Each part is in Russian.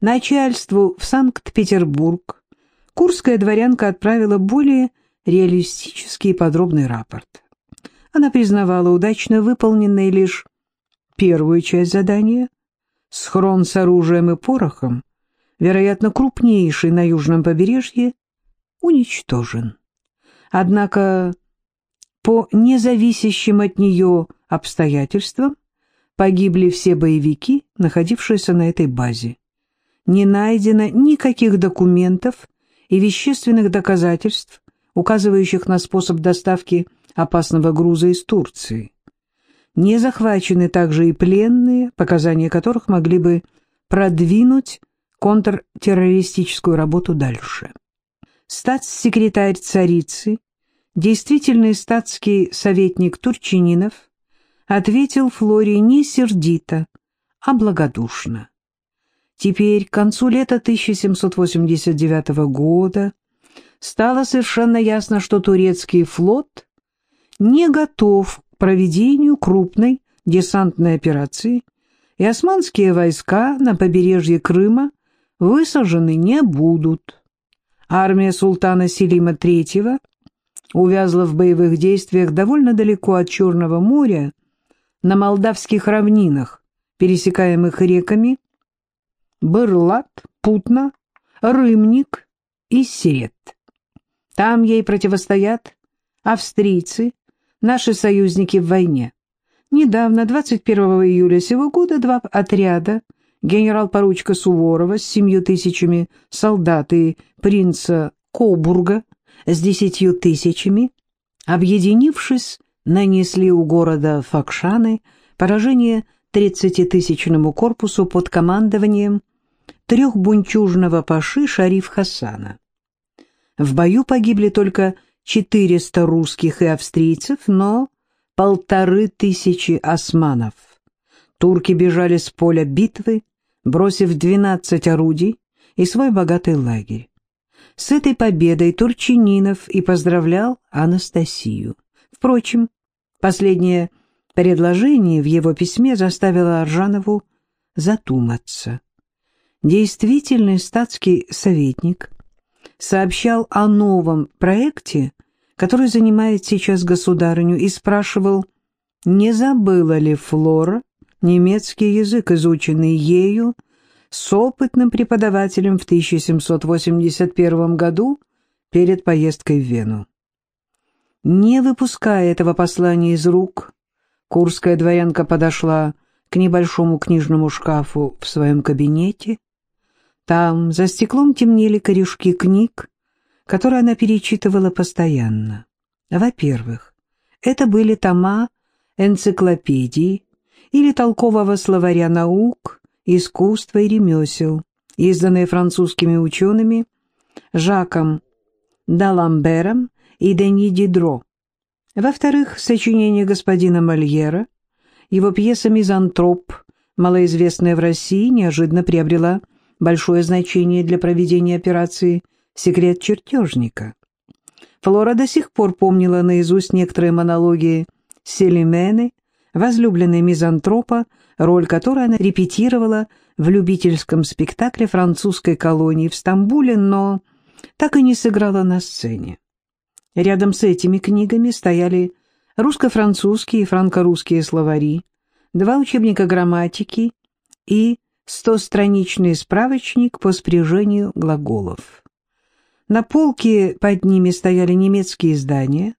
Начальству в Санкт-Петербург курская дворянка отправила более реалистический и подробный рапорт. Она признавала удачно выполненной лишь первую часть задания — схрон с оружием и порохом, вероятно, крупнейший на южном побережье, уничтожен. Однако по независящим от нее обстоятельствам погибли все боевики, находившиеся на этой базе. Не найдено никаких документов и вещественных доказательств, указывающих на способ доставки опасного груза из Турции. Не захвачены также и пленные, показания которых могли бы продвинуть контртеррористическую работу дальше. Статс-секретарь царицы, действительный статский советник Турчининов, ответил Флоре не сердито, а благодушно. Теперь, к концу лета 1789 года, стало совершенно ясно, что турецкий флот не готов к проведению крупной десантной операции, и османские войска на побережье Крыма высажены не будут. Армия султана Селима III увязла в боевых действиях довольно далеко от Черного моря, на молдавских равнинах, пересекаемых реками Бырлат, Путна, Рымник и Сирет. Там ей противостоят австрийцы, наши союзники в войне. Недавно, 21 июля сего года, два отряда – генерал-поручика Суворова с семью тысячами солдат и принца Кобурга с десятью тысячами, объединившись, нанесли у города Факшаны поражение тридцатитысячному корпусу под командованием трехбунчужного паши Шариф Хасана. В бою погибли только 400 русских и австрийцев, но полторы тысячи османов. Турки бежали с поля битвы, бросив 12 орудий и свой богатый лагерь. С этой победой Турчининов и поздравлял Анастасию. Впрочем, последнее предложение в его письме заставило Аржанову задуматься. Действительный статский советник сообщал о новом проекте, который занимает сейчас государыню, и спрашивал, не забыла ли Флора немецкий язык, изученный ею с опытным преподавателем в 1781 году перед поездкой в Вену. Не выпуская этого послания из рук, курская дворянка подошла к небольшому книжному шкафу в своем кабинете. Там за стеклом темнели корешки книг, которые она перечитывала постоянно. Во-первых, это были тома энциклопедии, или толкового словаря наук, искусства и ремесел, изданные французскими учеными Жаком Даламбером и Дени Дидро. Во-вторых, сочинение господина Мольера, его пьеса «Мизантроп», малоизвестная в России, неожиданно приобрела большое значение для проведения операции «Секрет чертежника». Флора до сих пор помнила наизусть некоторые монологи Селимены возлюбленной мизантропа, роль которой она репетировала в любительском спектакле французской колонии в Стамбуле, но так и не сыграла на сцене. Рядом с этими книгами стояли русско-французские и франко-русские словари, два учебника грамматики и стостраничный справочник по спряжению глаголов. На полке под ними стояли немецкие издания,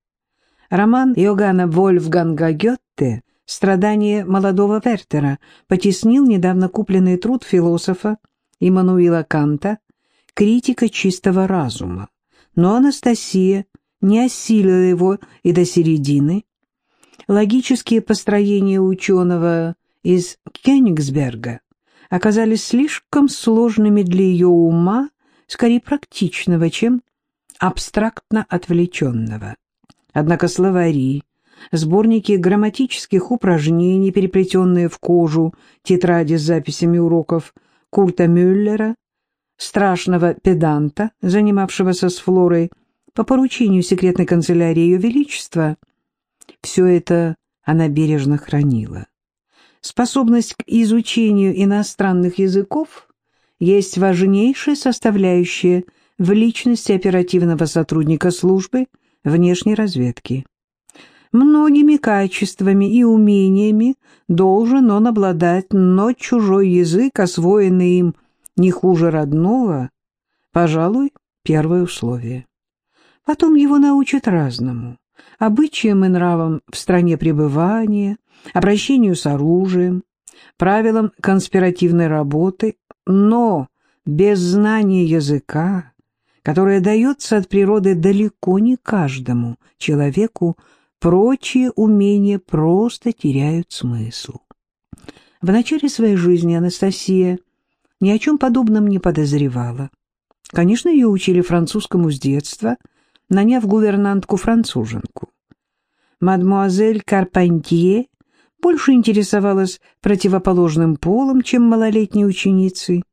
роман Йоганна Вольфганга Гетте Страдания молодого Вертера потеснил недавно купленный труд философа Иммануила Канта «Критика чистого разума», но Анастасия не осилила его и до середины. Логические построения ученого из Кёнигсберга оказались слишком сложными для ее ума, скорее практичного, чем абстрактно отвлеченного. Однако словари, сборники грамматических упражнений, переплетенные в кожу, тетради с записями уроков Курта Мюллера, страшного педанта, занимавшегося с Флорой по поручению секретной канцелярии Ее Величества. Все это она бережно хранила. Способность к изучению иностранных языков есть важнейшая составляющая в личности оперативного сотрудника службы внешней разведки. Многими качествами и умениями должен он обладать, но чужой язык, освоенный им не хуже родного, пожалуй, первое условие. Потом его научат разному – обычаям и нравам в стране пребывания, обращению с оружием, правилам конспиративной работы, но без знания языка, которое дается от природы далеко не каждому человеку, прочие умения просто теряют смысл. В начале своей жизни Анастасия ни о чем подобном не подозревала. Конечно, ее учили французскому с детства, наняв гувернантку-француженку. Мадмуазель Карпантье больше интересовалась противоположным полом, чем малолетней ученицей,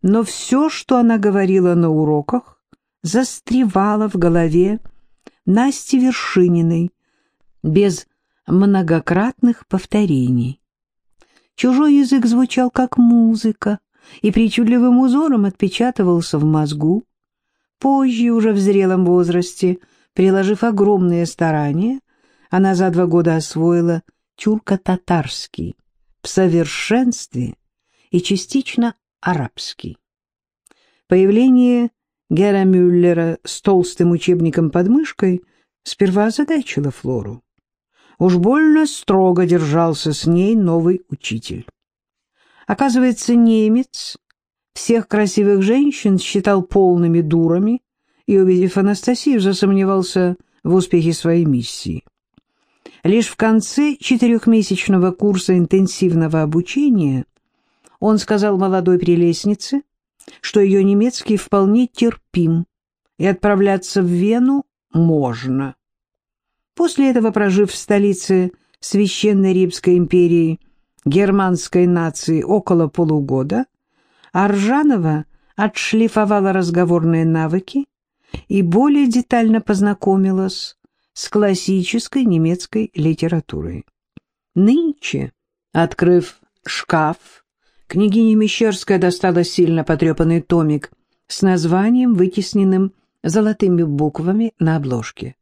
но все, что она говорила на уроках, застревало в голове Насти Вершининой без многократных повторений. Чужой язык звучал как музыка и причудливым узором отпечатывался в мозгу. Позже, уже в зрелом возрасте, приложив огромные старания, она за два года освоила тюрко-татарский в совершенстве и частично арабский. Появление Гера Мюллера с толстым учебником под мышкой сперва озадачило Флору. Уж больно строго держался с ней новый учитель. Оказывается, немец всех красивых женщин считал полными дурами и, увидев Анастасию, засомневался в успехе своей миссии. Лишь в конце четырехмесячного курса интенсивного обучения он сказал молодой прелестнице, что ее немецкий вполне терпим, и отправляться в Вену можно. После этого, прожив в столице Священной Римской империи германской нации около полугода, Аржанова отшлифовала разговорные навыки и более детально познакомилась с классической немецкой литературой. Нынче, открыв шкаф, княгиня Мещерская достала сильно потрепанный томик с названием, вытесненным золотыми буквами на обложке.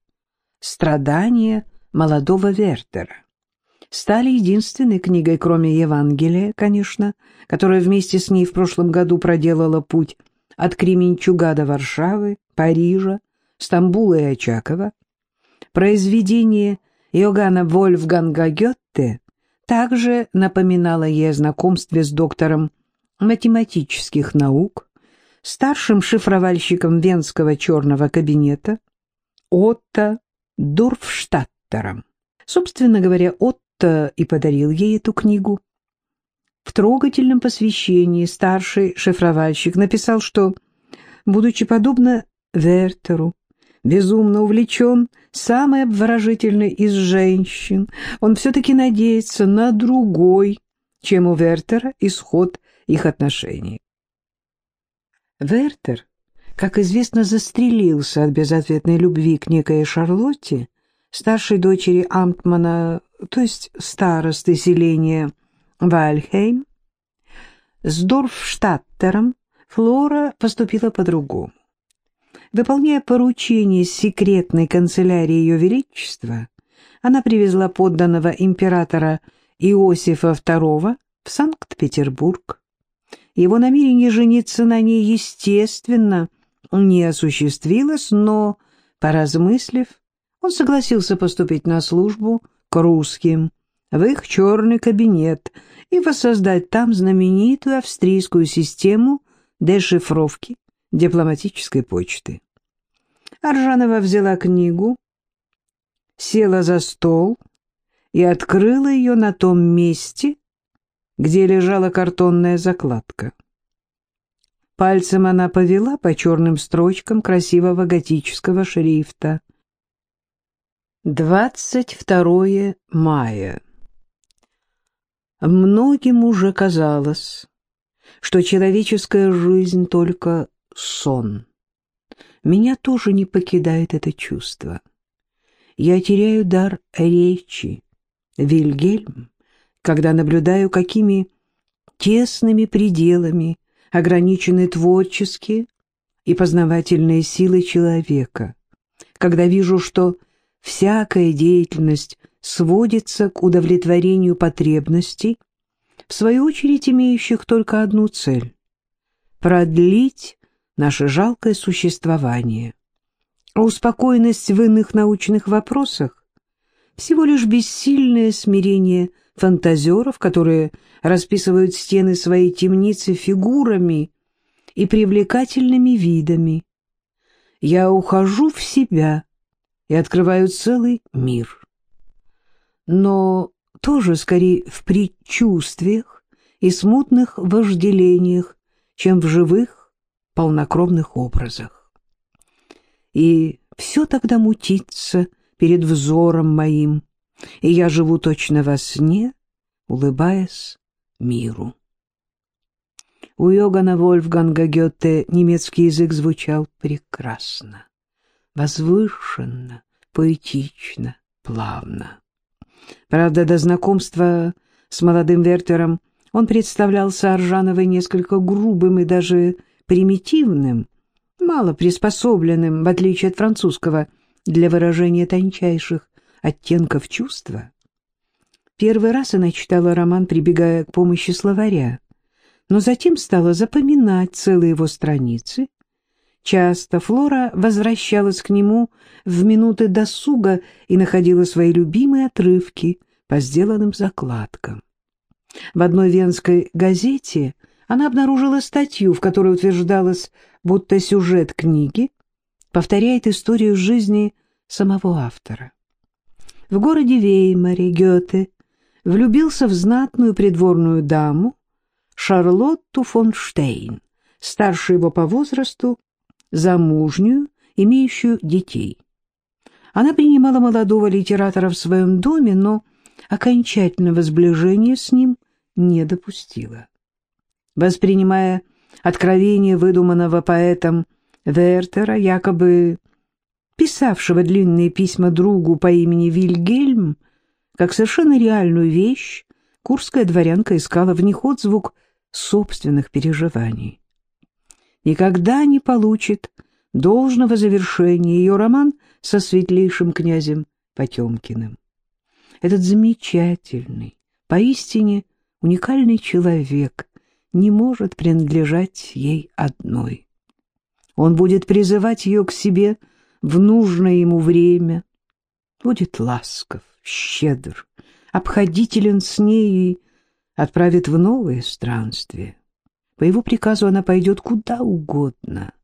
«Страдания молодого Вертера» стали единственной книгой, кроме Евангелия, конечно, которая вместе с ней в прошлом году проделала путь от Кременчуга до Варшавы, Парижа, Стамбула и Очакова, Произведение Иоганна Вольфганга Гетте также напоминало ей о знакомстве с доктором математических наук, старшим шифровальщиком Венского черного кабинета Отто Дурфштадтером. Собственно говоря, Отто и подарил ей эту книгу. В трогательном посвящении старший шифровальщик написал, что, будучи подобно Вертеру, безумно увлечен самой обворожительной из женщин, он все-таки надеется на другой, чем у Вертера, исход их отношений. Вертер, как известно, застрелился от безответной любви к некой Шарлотте, старшей дочери Амтмана, то есть старосты селения Вальхейм. С Дорфштадтером Флора поступила по-другому. Выполняя поручение секретной канцелярии Ее Величества, она привезла подданного императора Иосифа II в Санкт-Петербург. Его намерение жениться на ней, естественно, не осуществилось, но, поразмыслив, он согласился поступить на службу к русским, в их черный кабинет и воссоздать там знаменитую австрийскую систему дешифровки дипломатической почты. Аржанова взяла книгу, села за стол и открыла ее на том месте, где лежала картонная закладка. Пальцем она повела по черным строчкам красивого готического шрифта. 22 мая. Многим уже казалось, что человеческая жизнь только сон. Меня тоже не покидает это чувство. Я теряю дар речи, Вильгельм, когда наблюдаю, какими тесными пределами ограничены творческие и познавательные силы человека, когда вижу, что всякая деятельность сводится к удовлетворению потребностей, в свою очередь имеющих только одну цель — продлить наше жалкое существование. А успокоенность в иных научных вопросах — всего лишь бессильное смирение фантазеров, которые расписывают стены своей темницы фигурами и привлекательными видами. Я ухожу в себя и открываю целый мир. Но тоже скорее в предчувствиях и смутных вожделениях, чем в живых, полнокровных образах. И все тогда мутится перед взором моим, и я живу точно во сне, улыбаясь миру. У Йогана Вольфганга Гёте немецкий язык звучал прекрасно, возвышенно, поэтично, плавно. Правда, до знакомства с молодым Вертером он представлялся Аржановой несколько грубым и даже примитивным, мало приспособленным, в отличие от французского, для выражения тончайших оттенков чувства. Первый раз она читала роман, прибегая к помощи словаря, но затем стала запоминать целые его страницы. Часто Флора возвращалась к нему в минуты досуга и находила свои любимые отрывки по сделанным закладкам. В одной венской газете она обнаружила статью, в которой утверждалось, будто сюжет книги повторяет историю жизни самого автора. В городе Веймаре Гёте влюбился в знатную придворную даму Шарлотту фон Штейн, старше его по возрасту, замужнюю, имеющую детей. Она принимала молодого литератора в своем доме, но окончательного сближения с ним не допустила. Воспринимая откровение выдуманного поэтом Вертера, якобы писавшего длинные письма другу по имени Вильгельм, как совершенно реальную вещь, курская дворянка искала в них отзвук собственных переживаний. Никогда не получит должного завершения ее роман со светлейшим князем Потемкиным. Этот замечательный, поистине уникальный человек не может принадлежать ей одной. Он будет призывать ее к себе в нужное ему время, будет ласков, щедр, обходителен с ней и отправит в новые странствия. По его приказу она пойдет куда угодно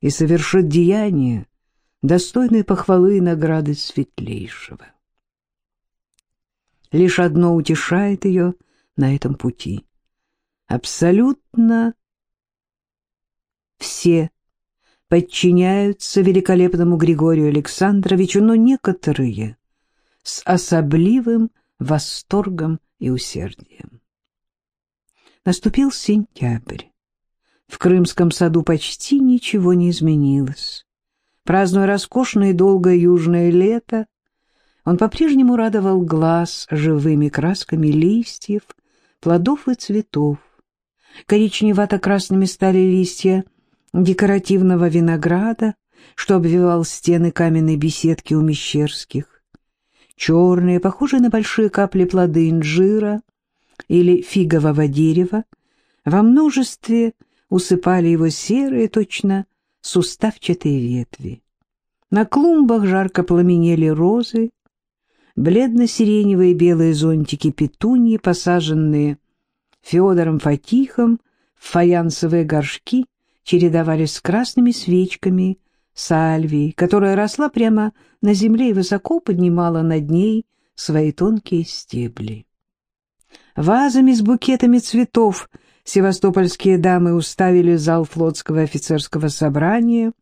и совершит деяния, достойные похвалы и награды светлейшего. Лишь одно утешает ее на этом пути. Абсолютно все подчиняются великолепному Григорию Александровичу, но некоторые с особливым восторгом и усердием. Наступил сентябрь. В Крымском саду почти ничего не изменилось. Празднуя роскошное и долгое южное лето, он по-прежнему радовал глаз живыми красками листьев, плодов и цветов. Коричневато-красными стали листья декоративного винограда, что обвивал стены каменной беседки у Мещерских. Черные, похожие на большие капли плоды инжира или фигового дерева, во множестве усыпали его серые, точно суставчатые ветви. На клумбах жарко пламенели розы, бледно-сиреневые белые зонтики петуньи, посаженные Федором Фатихом фаянсовые горшки, чередовались с красными свечками сальвии, которая росла прямо на земле и высоко поднимала над ней свои тонкие стебли. Вазами с букетами цветов севастопольские дамы уставили зал флотского офицерского собрания,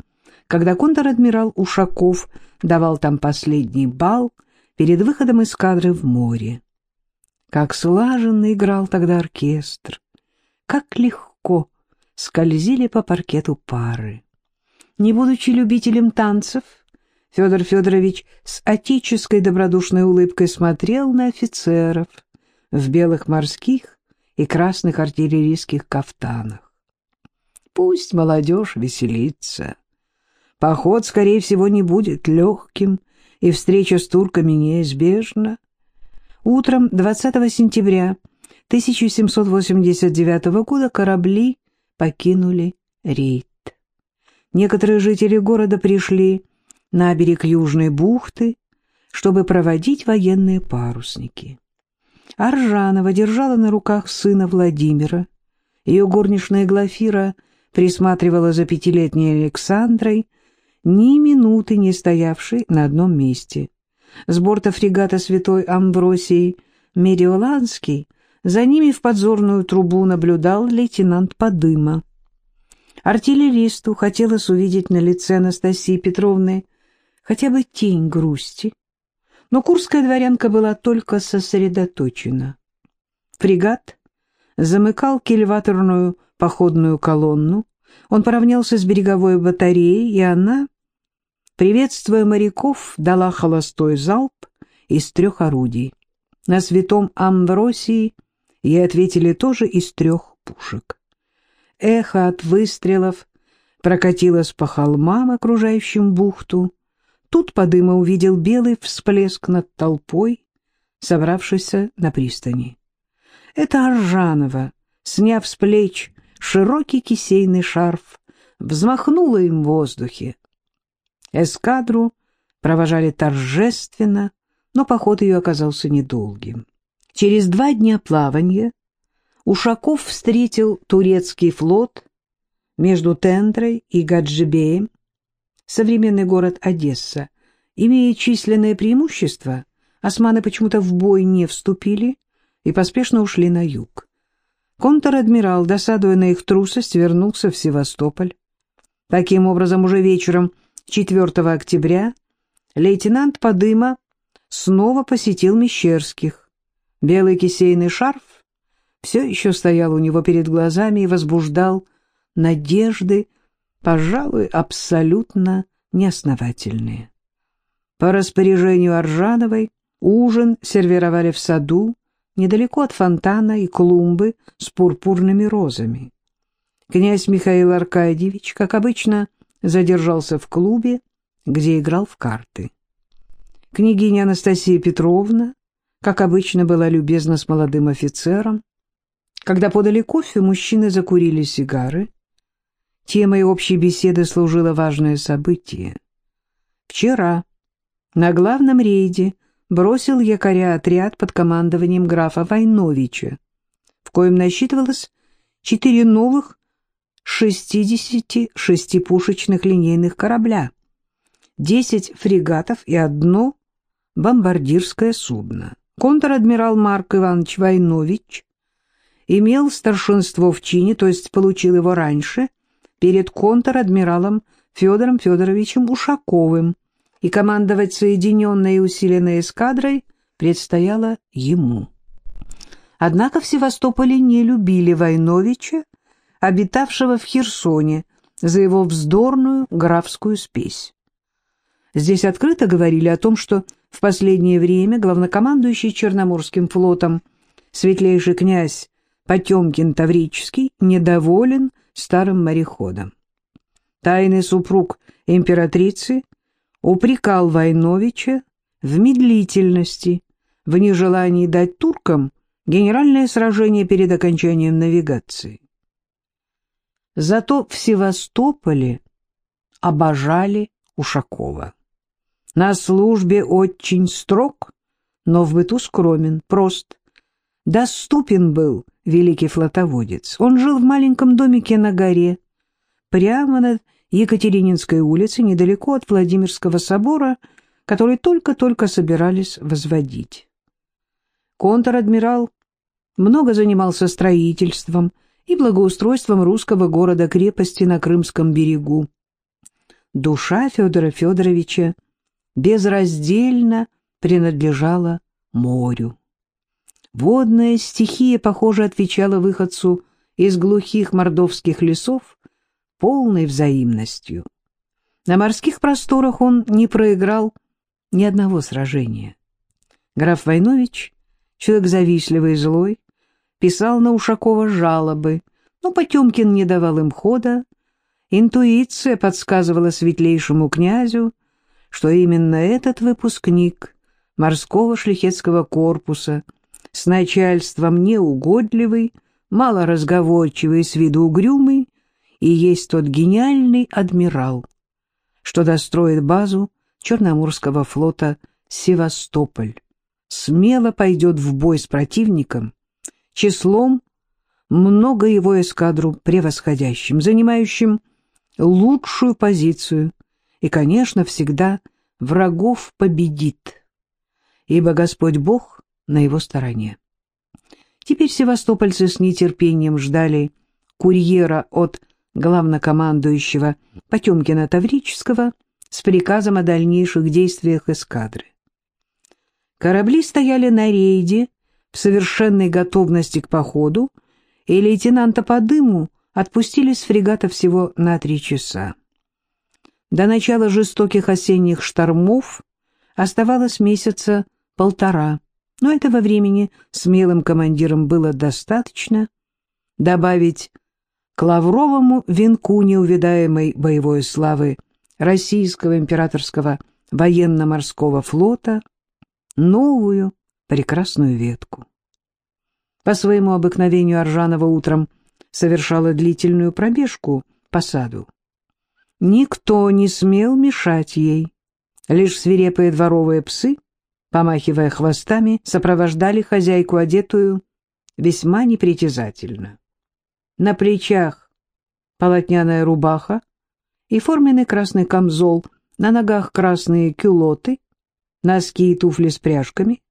когда контр-адмирал Ушаков давал там последний бал перед выходом эскадры в море. Как слаженно играл тогда оркестр, как легко скользили по паркету пары. Не будучи любителем танцев, Федор Федорович с отеческой добродушной улыбкой смотрел на офицеров в белых морских и красных артиллерийских кафтанах. Пусть молодежь веселится. Поход, скорее всего, не будет легким, и встреча с турками неизбежна. Утром 20 сентября 1789 года корабли покинули рейд. Некоторые жители города пришли на берег Южной бухты, чтобы проводить военные парусники. Аржанова держала на руках сына Владимира. Ее горничная Глафира присматривала за пятилетней Александрой, ни минуты не стоявшей на одном месте. С борта фрегата святой Амбросий Медиоланский за ними в подзорную трубу наблюдал лейтенант Подыма. Артиллеристу хотелось увидеть на лице Анастасии Петровны хотя бы тень грусти, но курская дворянка была только сосредоточена. Фрегат замыкал кильваторную походную колонну, он поравнялся с береговой батареей, и она, приветствуя моряков, дала холостой залп из трех орудий. На святом Амвросии ей ответили тоже из трех пушек. Эхо от выстрелов прокатилось по холмам, окружающим бухту. Тут Подыма увидел белый всплеск над толпой, собравшейся на пристани. Это Аржанова, сняв с плеч широкий кисейный шарф, взмахнула им в воздухе. Эскадру провожали торжественно, но поход ее оказался недолгим. Через два дня плавания Ушаков встретил турецкий флот между Тендрой и Гаджибеем, современный город Одесса. Имея численное преимущество, османы почему-то в бой не вступили и поспешно ушли на юг. Контр-адмирал, досадуя на их трусость, вернулся в Севастополь. Таким образом, уже вечером 4 октября лейтенант Подыма снова посетил Мещерских. Белый кисейный шарф все еще стоял у него перед глазами и возбуждал надежды, пожалуй, абсолютно неосновательные. По распоряжению Аржановой ужин сервировали в саду, недалеко от фонтана и клумбы с пурпурными розами. Князь Михаил Аркадьевич, как обычно, задержался в клубе, где играл в карты. Княгиня Анастасия Петровна, как обычно, была любезна с молодым офицером. Когда подали кофе, мужчины закурили сигары. Темой общей беседы служило важное событие. Вчера на главном рейде бросил якоря отряд под командованием графа Войновича, в коем насчитывалось четыре новых 66-пушечных линейных корабля, 10 фрегатов и одно бомбардирское судно. Контр-адмирал Марк Иванович Войнович имел старшинство в чине, то есть получил его раньше, перед контр-адмиралом Федором Федоровичем Ушаковым, и командовать соединенной и усиленной эскадрой предстояло ему. Однако в Севастополе не любили Войновича, обитавшего в Херсоне, за его вздорную графскую спесь. Здесь открыто говорили о том, что в последнее время главнокомандующий Черноморским флотом светлейший князь Потемкин Таврический недоволен старым мореходом. Тайный супруг императрицы упрекал Войновича в медлительности, в нежелании дать туркам генеральное сражение перед окончанием навигации. Зато в Севастополе обожали Ушакова. На службе очень строг, но в быту скромен, прост. Доступен был великий флотоводец. Он жил в маленьком домике на горе, прямо над Екатерининской улице, недалеко от Владимирского собора, который только-только собирались возводить. Контр-адмирал много занимался строительством и благоустройством русского города-крепости на Крымском берегу. Душа Федора Федоровича безраздельно принадлежала морю. Водная стихия, похоже, отвечала выходцу из глухих мордовских лесов полной взаимностью. На морских просторах он не проиграл ни одного сражения. Граф Войнович, человек завистливый и злой, писал на Ушакова жалобы, Но Потемкин не давал им хода. Интуиция подсказывала светлейшему князю, что именно этот выпускник морского шляхетского корпуса с начальством неугодливый, малоразговорчивый, с виду угрюмый, и есть тот гениальный адмирал, что достроит базу Черноморского флота Севастополь, смело пойдет в бой с противником, числом много его эскадру превосходящим, занимающим лучшую позицию и, конечно, всегда врагов победит, ибо Господь Бог на его стороне. Теперь севастопольцы с нетерпением ждали курьера от главнокомандующего Потемкина Таврического с приказом о дальнейших действиях эскадры. Корабли стояли на рейде в совершенной готовности к походу, и лейтенанта по дыму отпустили с фрегата всего на три часа. До начала жестоких осенних штормов оставалось месяца полтора, но этого времени смелым командирам было достаточно добавить к лавровому венку неувидаемой боевой славы российского императорского военно-морского флота новую прекрасную ветку. По своему обыкновению Аржанова утром совершала длительную пробежку по саду. Никто не смел мешать ей. Лишь свирепые дворовые псы, помахивая хвостами, сопровождали хозяйку, одетую весьма непритязательно. На плечах полотняная рубаха и форменный красный камзол, на ногах красные кюлоты, носки и туфли с пряжками.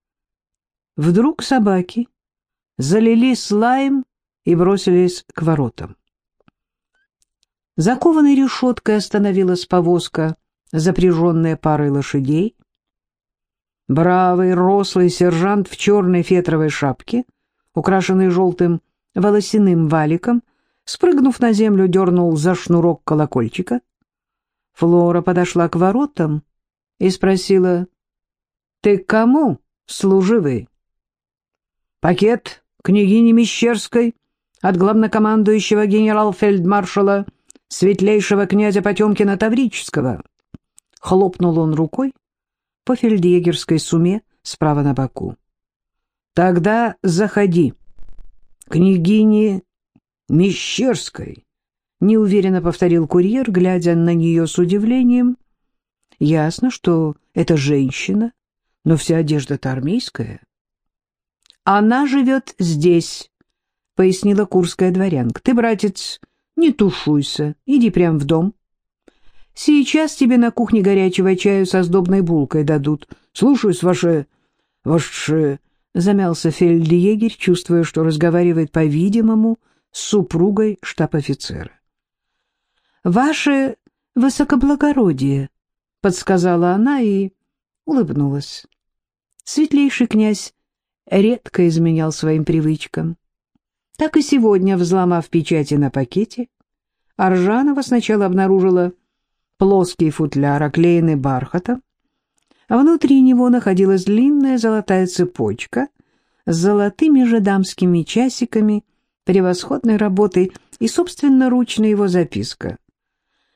Вдруг собаки залили слаем и бросились к воротам. Закованной решеткой остановилась повозка, запряженная парой лошадей. Бравый, рослый сержант в черной фетровой шапке, украшенной желтым волосяным валиком, спрыгнув на землю, дернул за шнурок колокольчика. Флора подошла к воротам и спросила, «Ты кому, служивый?» «Пакет княгини Мещерской от главнокомандующего генерал-фельдмаршала светлейшего князя Потемкина Таврического». Хлопнул он рукой по фельдъегерской суме справа на боку. «Тогда заходи» княгини Мещерской, неуверенно повторил курьер, глядя на нее с удивлением. Ясно, что это женщина, но вся одежда-то армейская. Она живет здесь, пояснила курская дворянка. Ты, братец, не тушуйся, иди прямо в дом. Сейчас тебе на кухне горячего чаю со сдобной булкой дадут. Слушаюсь, ваше... ваше замялся фельдъегерь, чувствуя, что разговаривает, по-видимому, с супругой штаб-офицера. «Ваше высокоблагородие», — подсказала она и улыбнулась. Светлейший князь редко изменял своим привычкам. Так и сегодня, взломав печати на пакете, Аржанова сначала обнаружила плоский футляр, оклеенный бархатом, а внутри него находилась длинная золотая цепочка с золотыми же дамскими часиками, превосходной работой и собственноручная его записка.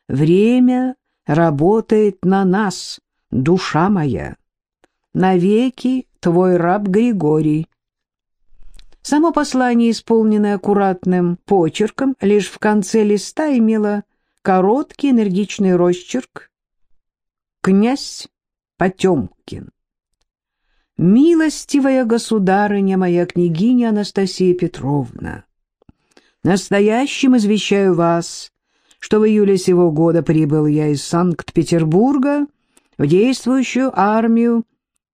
«Время работает на нас, душа моя. Навеки твой раб Григорий». Само послание, исполненное аккуратным почерком, лишь в конце листа имело короткий энергичный росчерк. «Князь Потемкин. «Милостивая государыня моя княгиня Анастасия Петровна, настоящим извещаю вас, что в июле сего года прибыл я из Санкт-Петербурга в действующую армию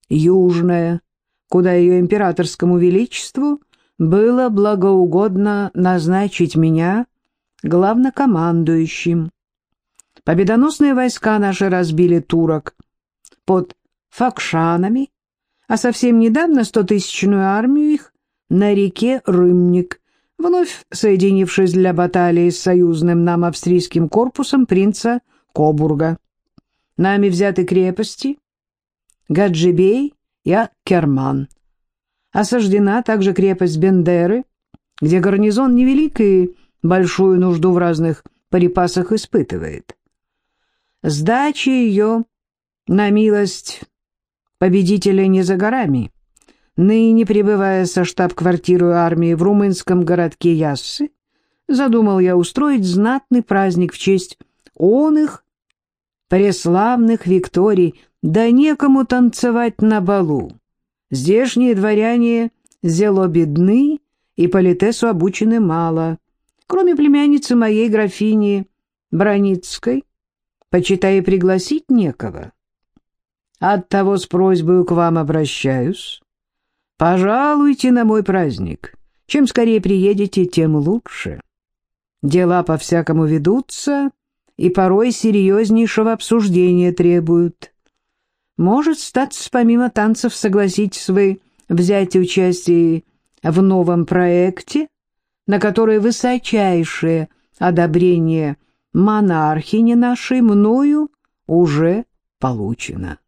Южная, куда ее императорскому величеству было благоугодно назначить меня главнокомандующим. Победоносные войска наши разбили турок под Факшанами, а совсем недавно стотысячную армию их на реке Рымник, вновь соединившись для баталии с союзным нам австрийским корпусом принца Кобурга. Нами взяты крепости Гаджибей и Аккерман. Осаждена также крепость Бендеры, где гарнизон невелик большую нужду в разных припасах испытывает. Сдача ее на милость победителя не за горами. Ныне, пребывая со штаб-квартирой армии в румынском городке Яссы, задумал я устроить знатный праздник в честь он их, преславных Викторий, да некому танцевать на балу. Здешние дворяне зело бедны и политесу обучены мало, кроме племянницы моей графини Броницкой, почитай, пригласить некого. Оттого с просьбой к вам обращаюсь. Пожалуйте на мой праздник. Чем скорее приедете, тем лучше. Дела по-всякому ведутся и порой серьезнейшего обсуждения требуют. Может, статься помимо танцев согласитесь вы взять участие в новом проекте, на который высочайшее одобрение монархини нашей мною уже получено.